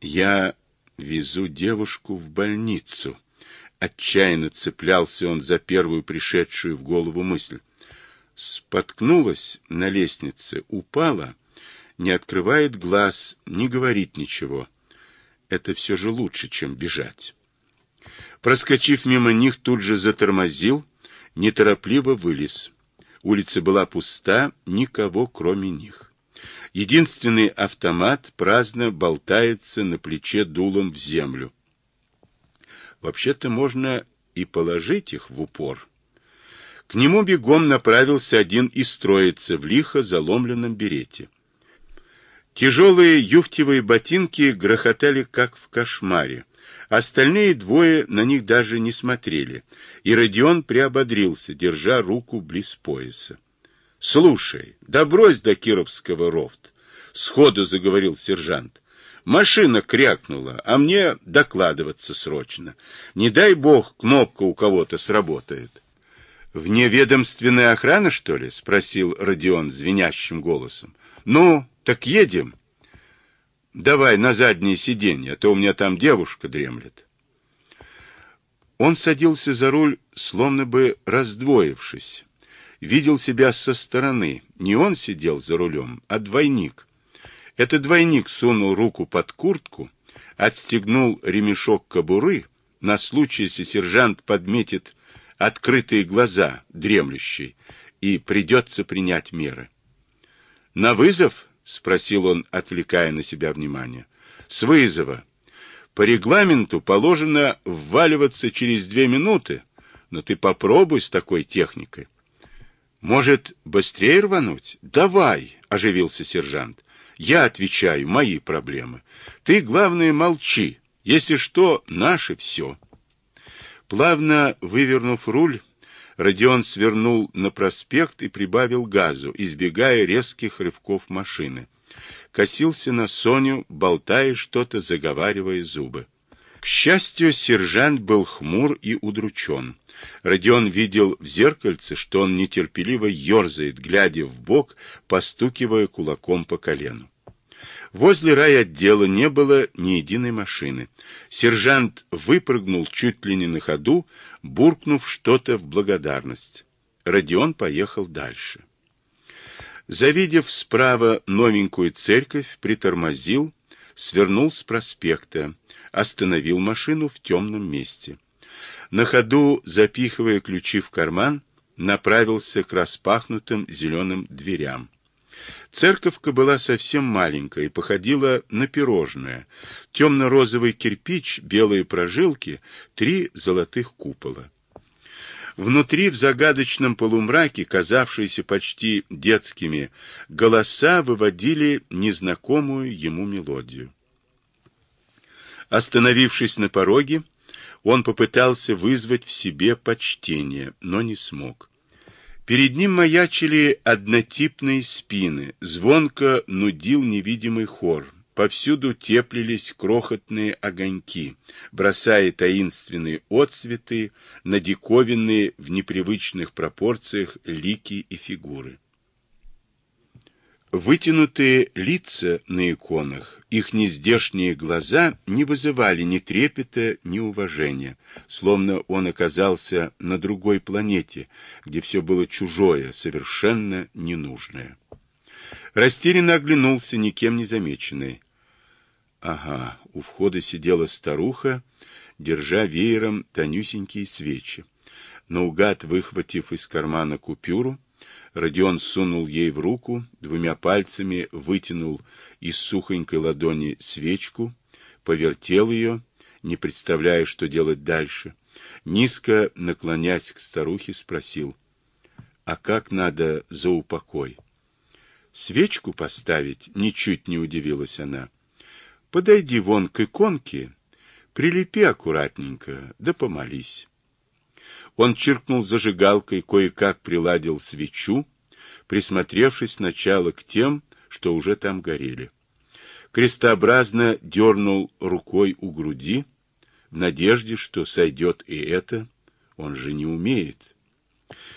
Я везу девушку в больницу. Отчаянно цеплялся он за первую пришедшую в голову мысль. Споткнулась на лестнице, упала, не открывает глаз, не говорит ничего. Это все же лучше, чем бежать. Проскочив мимо них, тут же затормозил, неторопливо вылез. Улица была пуста, никого кроме них. Единственный автомат праздно болтается на плече дулом в землю. Вообще-то можно и положить их в упор. К нему бегом направился один из троицы в лихо заломленном берете. Тяжелые юфтевые ботинки грохотали, как в кошмаре. Остальные двое на них даже не смотрели, и Родион приободрился, держа руку близ пояса. — Слушай, да брось до Кировского рофт, — сходу заговорил сержант. Машина крякнула, а мне докладываться срочно. Не дай бог, кнопка у кого-то сработает. — Вневедомственная охрана, что ли? — спросил Родион звенящим голосом. — Ну, так едем. Давай на заднее сиденье, а то у меня там девушка дремлет. Он садился за руль, словно бы раздвоившись. Видел себя со стороны. Не он сидел за рулем, а двойник. Этот двойник сунул руку под куртку, отстегнул ремешок кобуры, на случай, если сержант подметит открытые глаза дремлющей, и придется принять меры. «На вызов?» — спросил он, отвлекая на себя внимание. — С вызова. По регламенту положено вваливаться через две минуты, но ты попробуй с такой техникой. — Может, быстрее рвануть? — Давай, — оживился сержант. — Я отвечаю, мои проблемы. Ты, главное, молчи. Если что, наше все. Плавно вывернув руль, Родион свернул на проспект и прибавил газу, избегая резких рывков машины. Косился на Соню, болтая что-то, заговаривая зубы. К счастью, сержант был хмур и удручен. Родион видел в зеркальце, что он нетерпеливо ерзает, глядя в бок, постукивая кулаком по колену. Возле райотдела не было ни единой машины. Сержант выпрыгнул чуть ли не на ходу, буркнув что-то в благодарность. Родион поехал дальше. Завидев справа новенькую церковь, притормозил, свернул с проспекта, остановил машину в темном месте. На ходу, запихивая ключи в карман, направился к распахнутым зеленым дверям. Церковка была совсем маленькая и походила на пирожное. Темно-розовый кирпич, белые прожилки, три золотых купола. Внутри, в загадочном полумраке, казавшиеся почти детскими, голоса выводили незнакомую ему мелодию. Остановившись на пороге, он попытался вызвать в себе почтение, но не смог. Перед ним маячили однотипные спины, звонко нудил невидимый хор. Повсюду теплились крохотные огоньки, бросая таинственные отцветы на диковинные в непривычных пропорциях лики и фигуры. Вытянутые лица на иконах их нездешние глаза не вызывали ни трепета, ни уважения, словно он оказался на другой планете, где все было чужое, совершенно ненужное. Растерянно оглянулся, никем не замеченный. Ага, у входа сидела старуха, держа веером тонюсенькие свечи. Наугад выхватив из кармана купюру, Родион сунул ей в руку, двумя пальцами вытянул из сухонькой ладони свечку, повертел ее, не представляя, что делать дальше. Низко наклонясь к старухе, спросил, «А как надо за упокой?» «Свечку поставить?» — ничуть не удивилась она. «Подойди вон к иконке, прилепи аккуратненько, да помолись». Он чиркнул зажигалкой, кое-как приладил свечу, присмотревшись сначала к тем, что уже там горели. Крестообразно дернул рукой у груди, в надежде, что сойдет и это, он же не умеет.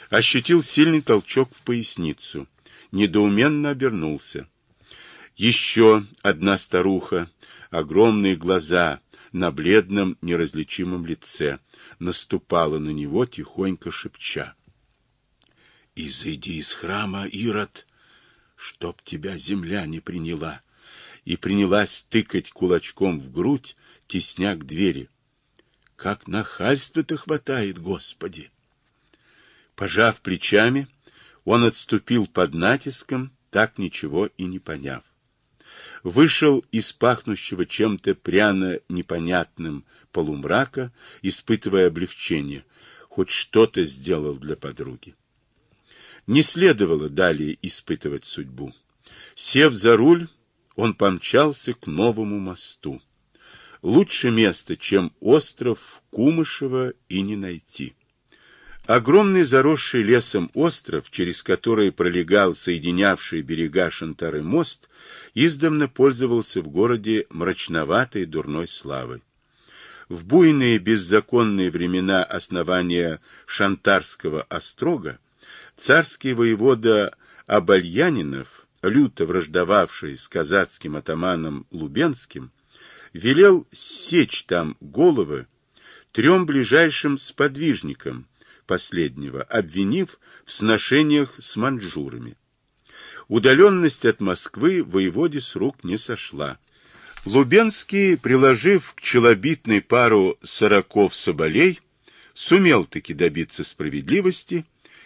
Ощутил сильный толчок в поясницу, недоуменно обернулся. Еще одна старуха, огромные глаза на бледном неразличимом лице, наступала на него, тихонько шепча. «Изыди из храма, Ирод, чтоб тебя земля не приняла!» И принялась тыкать кулачком в грудь, тесня к двери. «Как нахальства-то хватает, Господи!» Пожав плечами, он отступил под натиском, так ничего и не поняв. Вышел из пахнущего чем-то пряно непонятным полумрака, испытывая облегчение, хоть что-то сделал для подруги. Не следовало далее испытывать судьбу. Сев за руль, он помчался к новому мосту. Лучше места, чем остров Кумышева, и не найти. Огромный заросший лесом остров, через который пролегал соединявший берега Шантары мост, издавна пользовался в городе мрачноватой дурной славой. В буйные беззаконные времена основания Шантарского острога царский воевода Абальянинов, люто враждовавший с казацким атаманом Лубенским, велел сечь там головы трем ближайшим сподвижникам, последнего, обвинив в сношениях с маньчжурами. Удаленность от Москвы воеводе с рук не сошла. Лубенский, приложив к челобитной пару сороков соболей, сумел таки добиться справедливости,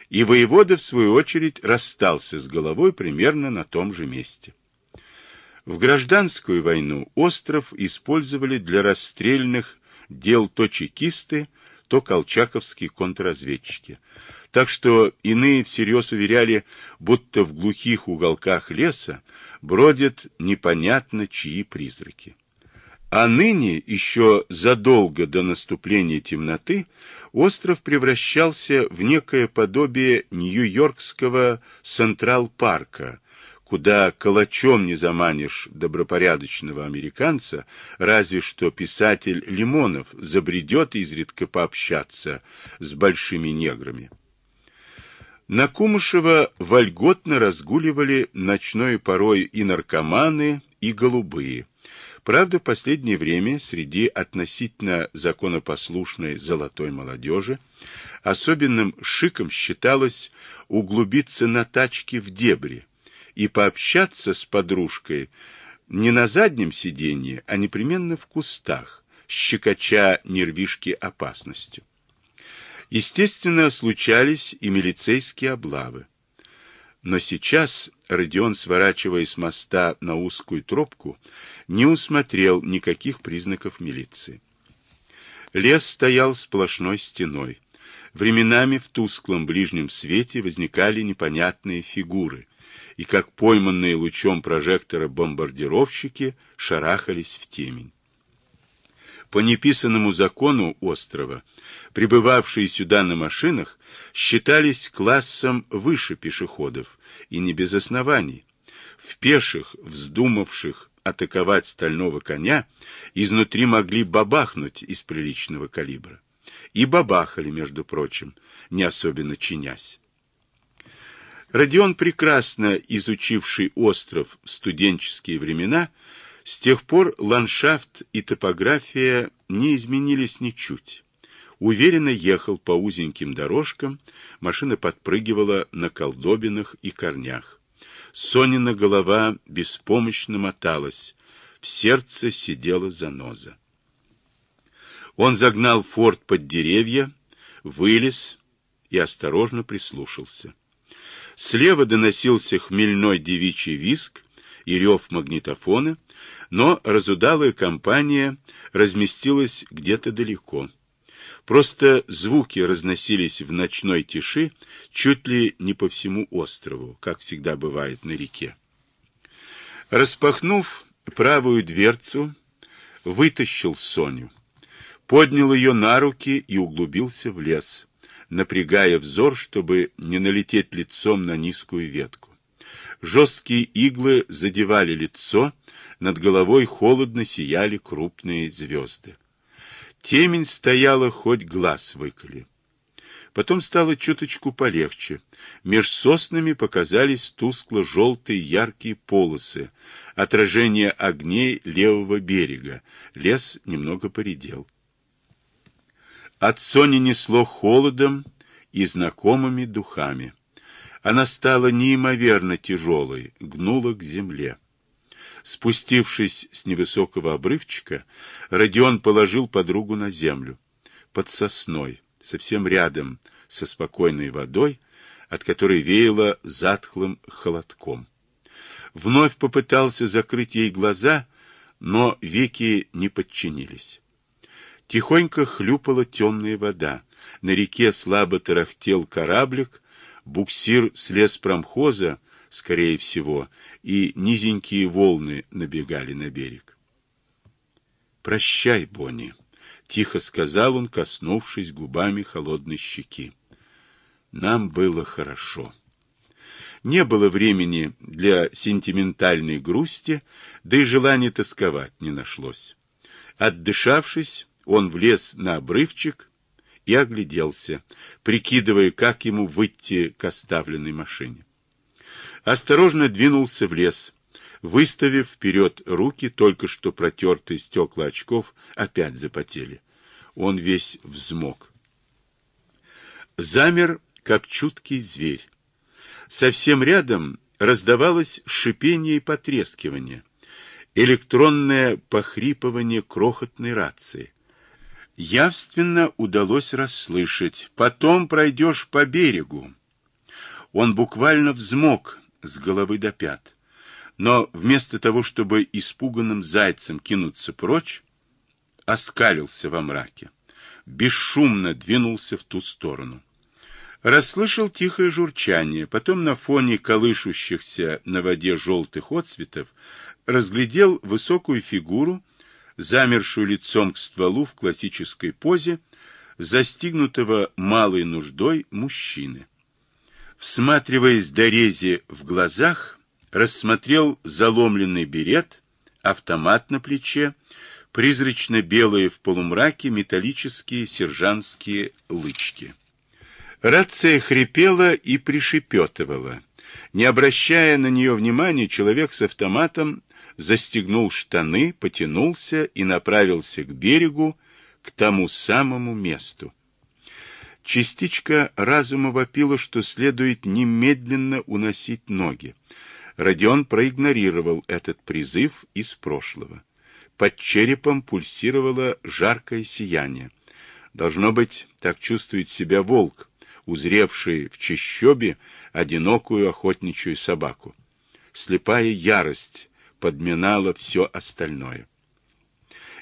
и воевода, в свою очередь, расстался с головой примерно на том же месте. В гражданскую войну остров использовали для расстрельных дел то чекисты, то колчаковские контрразведчики. Так что иные всерьез уверяли, будто в глухих уголках леса бродят непонятно чьи призраки. А ныне, еще задолго до наступления темноты, остров превращался в некое подобие Нью-Йоркского Централ-парка, куда калачом не заманишь добропорядочного американца, разве что писатель Лимонов забредет изредка пообщаться с большими неграми. На Кумышево вольготно разгуливали ночной порой и наркоманы, и голубые. Правда, в последнее время среди относительно законопослушной золотой молодежи особенным шиком считалось углубиться на тачке в дебри, и пообщаться с подружкой не на заднем сиденье, а непременно в кустах, щекоча нервишки опасностью. Естественно, случались и милицейские облавы. Но сейчас Родион, сворачивая с моста на узкую тропку, не усмотрел никаких признаков милиции. Лес стоял сплошной стеной. Временами в тусклом ближнем свете возникали непонятные фигуры, и, как пойманные лучом прожектора бомбардировщики, шарахались в темень. По неписанному закону острова, прибывавшие сюда на машинах, считались классом выше пешеходов, и не без оснований. В пеших, вздумавших атаковать стального коня, изнутри могли бабахнуть из приличного калибра. И бабахали, между прочим, не особенно чинясь. Родион, прекрасно изучивший остров в студенческие времена, с тех пор ландшафт и топография не изменились ничуть. Уверенно ехал по узеньким дорожкам, машина подпрыгивала на колдобинах и корнях. Сонина голова беспомощно моталась, в сердце сидела заноза. Он загнал форт под деревья, вылез и осторожно прислушался. Слева доносился хмельной девичий виск и рев магнитофона, но разудалая компания разместилась где-то далеко. Просто звуки разносились в ночной тиши чуть ли не по всему острову, как всегда бывает на реке. Распахнув правую дверцу, вытащил Соню, поднял ее на руки и углубился в лес напрягая взор, чтобы не налететь лицом на низкую ветку. Жесткие иглы задевали лицо, над головой холодно сияли крупные звезды. Темень стояла, хоть глаз выколи. Потом стало чуточку полегче. Меж соснами показались тускло-желтые яркие полосы, отражение огней левого берега. Лес немного поредел. От Сони несло холодом и знакомыми духами. Она стала неимоверно тяжелой, гнула к земле. Спустившись с невысокого обрывчика, Родион положил подругу на землю, под сосной, совсем рядом со спокойной водой, от которой веяло затхлым холодком. Вновь попытался закрыть ей глаза, но веки не подчинились. Тихонько хлюпала темная вода. На реке слабо тарахтел кораблик, буксир слез промхоза, скорее всего, и низенькие волны набегали на берег. «Прощай, Бонни», — тихо сказал он, коснувшись губами холодной щеки. «Нам было хорошо». Не было времени для сентиментальной грусти, да и желания тосковать не нашлось. Отдышавшись, он влез на обрывчик и огляделся, прикидывая, как ему выйти к оставленной машине. Осторожно двинулся в лес, выставив вперед руки, только что протертые стекла очков опять запотели. Он весь взмок. Замер, как чуткий зверь. Совсем рядом раздавалось шипение и потрескивание, электронное похрипывание крохотной рации. Явственно удалось расслышать. Потом пройдешь по берегу. Он буквально взмок с головы до пят. Но вместо того, чтобы испуганным зайцем кинуться прочь, оскалился во мраке. Бесшумно двинулся в ту сторону. Расслышал тихое журчание, потом на фоне колышущихся на воде желтых отцветов разглядел высокую фигуру, замершую лицом к стволу в классической позе, застигнутого малой нуждой мужчины. Всматриваясь до рези в глазах, рассмотрел заломленный берет, автомат на плече, призрачно-белые в полумраке металлические сержантские лычки. Рация хрипела и пришепетывала. Не обращая на нее внимания, человек с автоматом застегнул штаны, потянулся и направился к берегу, к тому самому месту. Частичка разума вопила, что следует немедленно уносить ноги. Родион проигнорировал этот призыв из прошлого. Под черепом пульсировало жаркое сияние. Должно быть, так чувствует себя волк, узревший в чащобе одинокую охотничью собаку. Слепая ярость подминала все остальное.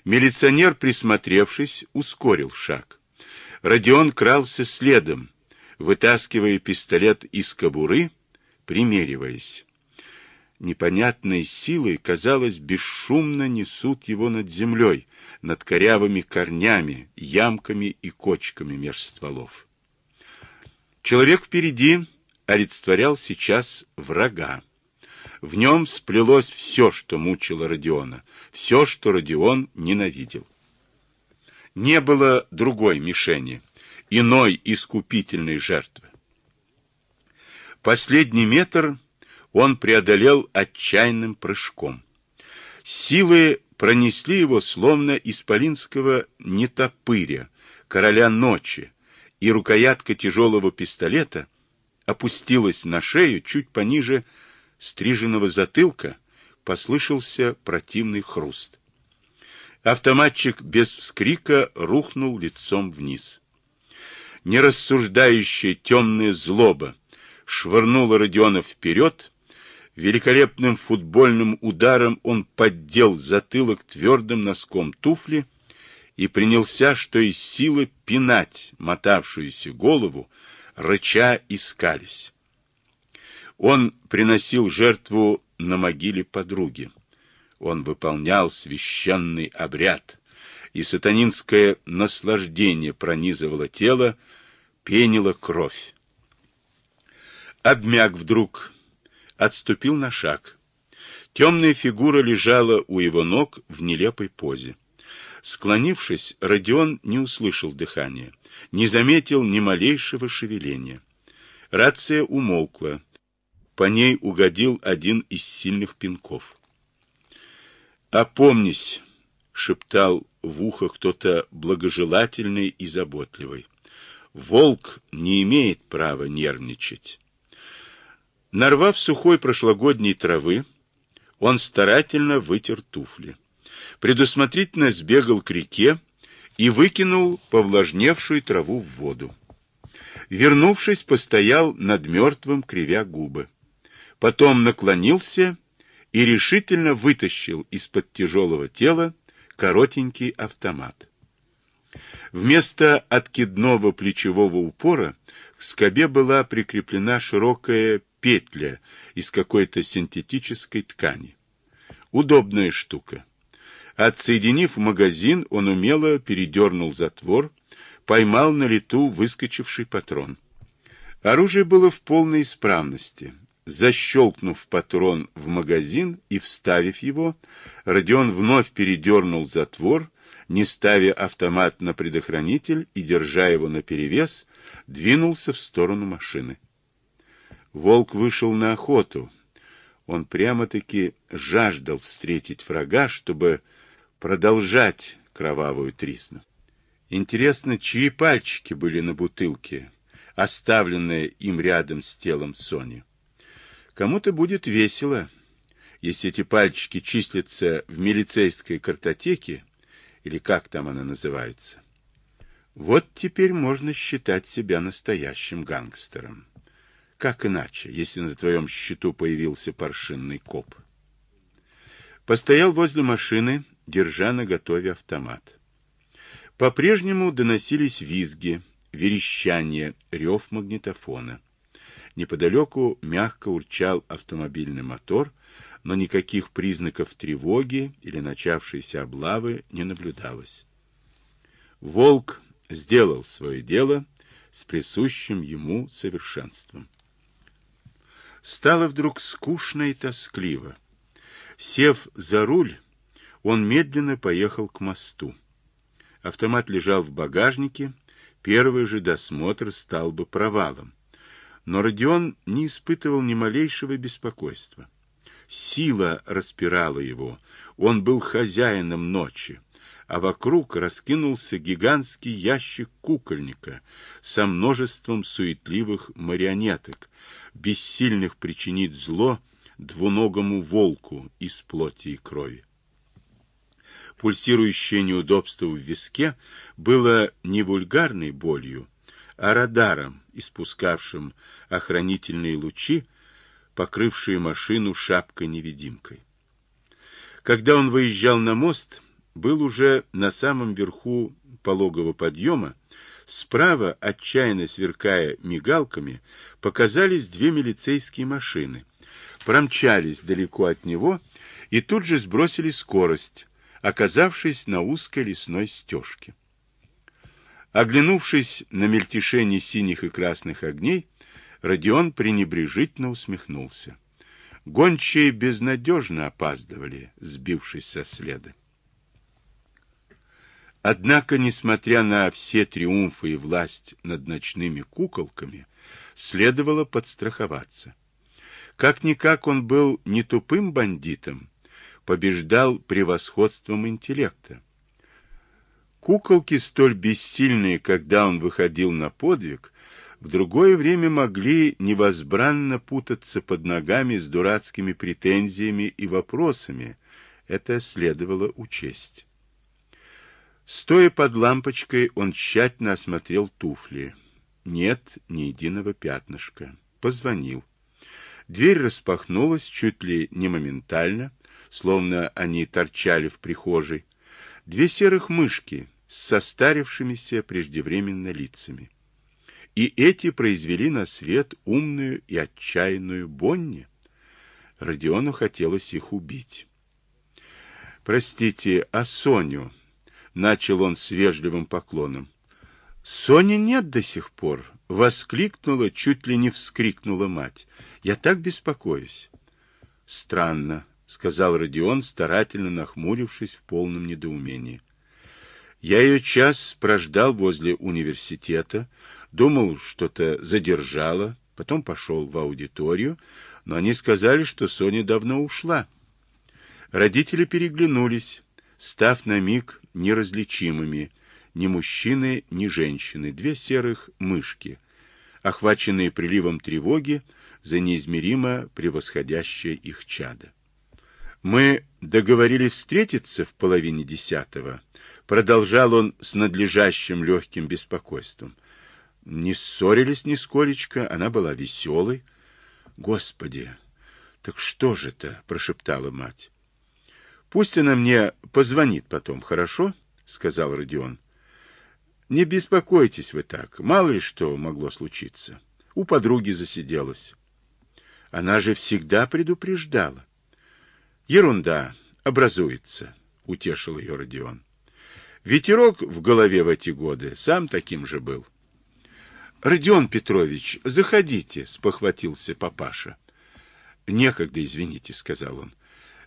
Милиционер, присмотревшись, ускорил шаг. Родион крался следом, вытаскивая пистолет из кобуры, примериваясь. Непонятной силой, казалось, бесшумно несут его над землей, над корявыми корнями, ямками и кочками меж стволов. Человек впереди олицетворял сейчас врага. В нем сплелось все, что мучило Родиона, все, что Родион ненавидел. Не было другой мишени, иной искупительной жертвы. Последний метр он преодолел отчаянным прыжком. Силы пронесли его словно исполинского нетопыря, короля ночи, и рукоятка тяжелого пистолета опустилась на шею чуть пониже стриженного затылка послышался противный хруст. Автоматчик без вскрика рухнул лицом вниз. Нерассуждающая темная злоба швырнула Родиона вперед. Великолепным футбольным ударом он поддел затылок твердым носком туфли и принялся, что из силы, пинать мотавшуюся голову, рыча и скались. Он приносил жертву на могиле подруги. Он выполнял священный обряд, и сатанинское наслаждение пронизывало тело, пенило кровь. Обмяк вдруг, отступил на шаг. Темная фигура лежала у его ног в нелепой позе. Склонившись, Родион не услышал дыхания. не заметил ни малейшего шевеления. Рация умолкла. По ней угодил один из сильных пинков. «Опомнись!» — шептал в ухо кто-то благожелательный и заботливый. «Волк не имеет права нервничать». Нарвав сухой прошлогодней травы, он старательно вытер туфли. Предусмотрительно сбегал к реке и выкинул повлажневшую траву в воду. Вернувшись, постоял над мертвым, кривя губы. Потом наклонился и решительно вытащил из-под тяжелого тела коротенький автомат. Вместо откидного плечевого упора к скобе была прикреплена широкая петля из какой-то синтетической ткани. Удобная штука. Отсоединив магазин, он умело передернул затвор, поймал на лету выскочивший патрон. Оружие было в полной исправности. Защелкнув патрон в магазин и вставив его, Родион вновь передернул затвор, не ставя автомат на предохранитель и, держа его наперевес, двинулся в сторону машины. Волк вышел на охоту. Он прямо-таки жаждал встретить врага, чтобы продолжать кровавую тризну. Интересно, чьи пальчики были на бутылке, оставленные им рядом с телом Сони? Кому-то будет весело, если эти пальчики числятся в милицейской картотеке, или как там она называется. Вот теперь можно считать себя настоящим гангстером. Как иначе, если на твоем счету появился паршинный коп? Постоял возле машины, держа на готове автомат. По-прежнему доносились визги, верещание, рев магнитофона. Неподалеку мягко урчал автомобильный мотор, но никаких признаков тревоги или начавшейся облавы не наблюдалось. Волк сделал свое дело с присущим ему совершенством. Стало вдруг скучно и тоскливо. Сев за руль, он медленно поехал к мосту. Автомат лежал в багажнике, первый же досмотр стал бы провалом. Но Родион не испытывал ни малейшего беспокойства. Сила распирала его, он был хозяином ночи, а вокруг раскинулся гигантский ящик кукольника со множеством суетливых марионеток, бессильных причинить зло двуногому волку из плоти и крови. Пульсирующее неудобство в виске было не вульгарной болью, а радаром, испускавшим охранительные лучи, покрывшие машину шапкой-невидимкой. Когда он выезжал на мост, был уже на самом верху пологого подъема, справа, отчаянно сверкая мигалками, показались две милицейские машины, промчались далеко от него и тут же сбросили скорость, оказавшись на узкой лесной стежке. Оглянувшись на мельтешение синих и красных огней, Родион пренебрежительно усмехнулся. Гончие безнадежно опаздывали, сбившись со следа. Однако, несмотря на все триумфы и власть над ночными куколками, следовало подстраховаться. Как-никак он был не тупым бандитом, побеждал превосходством интеллекта. Куколки, столь бессильные, когда он выходил на подвиг, в другое время могли невозбранно путаться под ногами с дурацкими претензиями и вопросами. Это следовало учесть. Стоя под лампочкой, он тщательно осмотрел туфли. Нет ни единого пятнышка. Позвонил. Дверь распахнулась чуть ли не моментально, словно они торчали в прихожей. Две серых мышки с состарившимися преждевременно лицами. И эти произвели на свет умную и отчаянную Бонни. Родиону хотелось их убить. «Простите, а Соню?» — начал он с вежливым поклоном. «Сони нет до сих пор!» — воскликнула, чуть ли не вскрикнула мать. «Я так беспокоюсь!» «Странно», — сказал Родион, старательно нахмурившись в полном недоумении. Я ее час прождал возле университета, думал, что-то задержала, потом пошел в аудиторию, но они сказали, что Соня давно ушла. Родители переглянулись, став на миг неразличимыми, ни мужчины, ни женщины, две серых мышки, охваченные приливом тревоги за неизмеримо превосходящее их чадо. Мы договорились встретиться в половине десятого, продолжал он с надлежащим легким беспокойством. Не ссорились нисколечко, она была веселой. Господи, так что же это, прошептала мать. Пусть она мне позвонит потом, хорошо? сказал Родион. Не беспокойтесь вы так, мало ли что могло случиться. У подруги засиделась. Она же всегда предупреждала. Ерунда, образуется, утешил ее Родион. Ветерок в голове в эти годы сам таким же был. Родион Петрович, заходите, спохватился папаша. Некогда, извините, сказал он.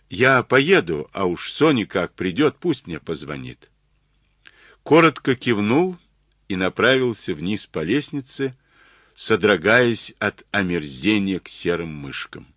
Я поеду, а уж Соня как придет, пусть мне позвонит. Коротко кивнул и направился вниз по лестнице, содрогаясь от омерзения к серым мышкам.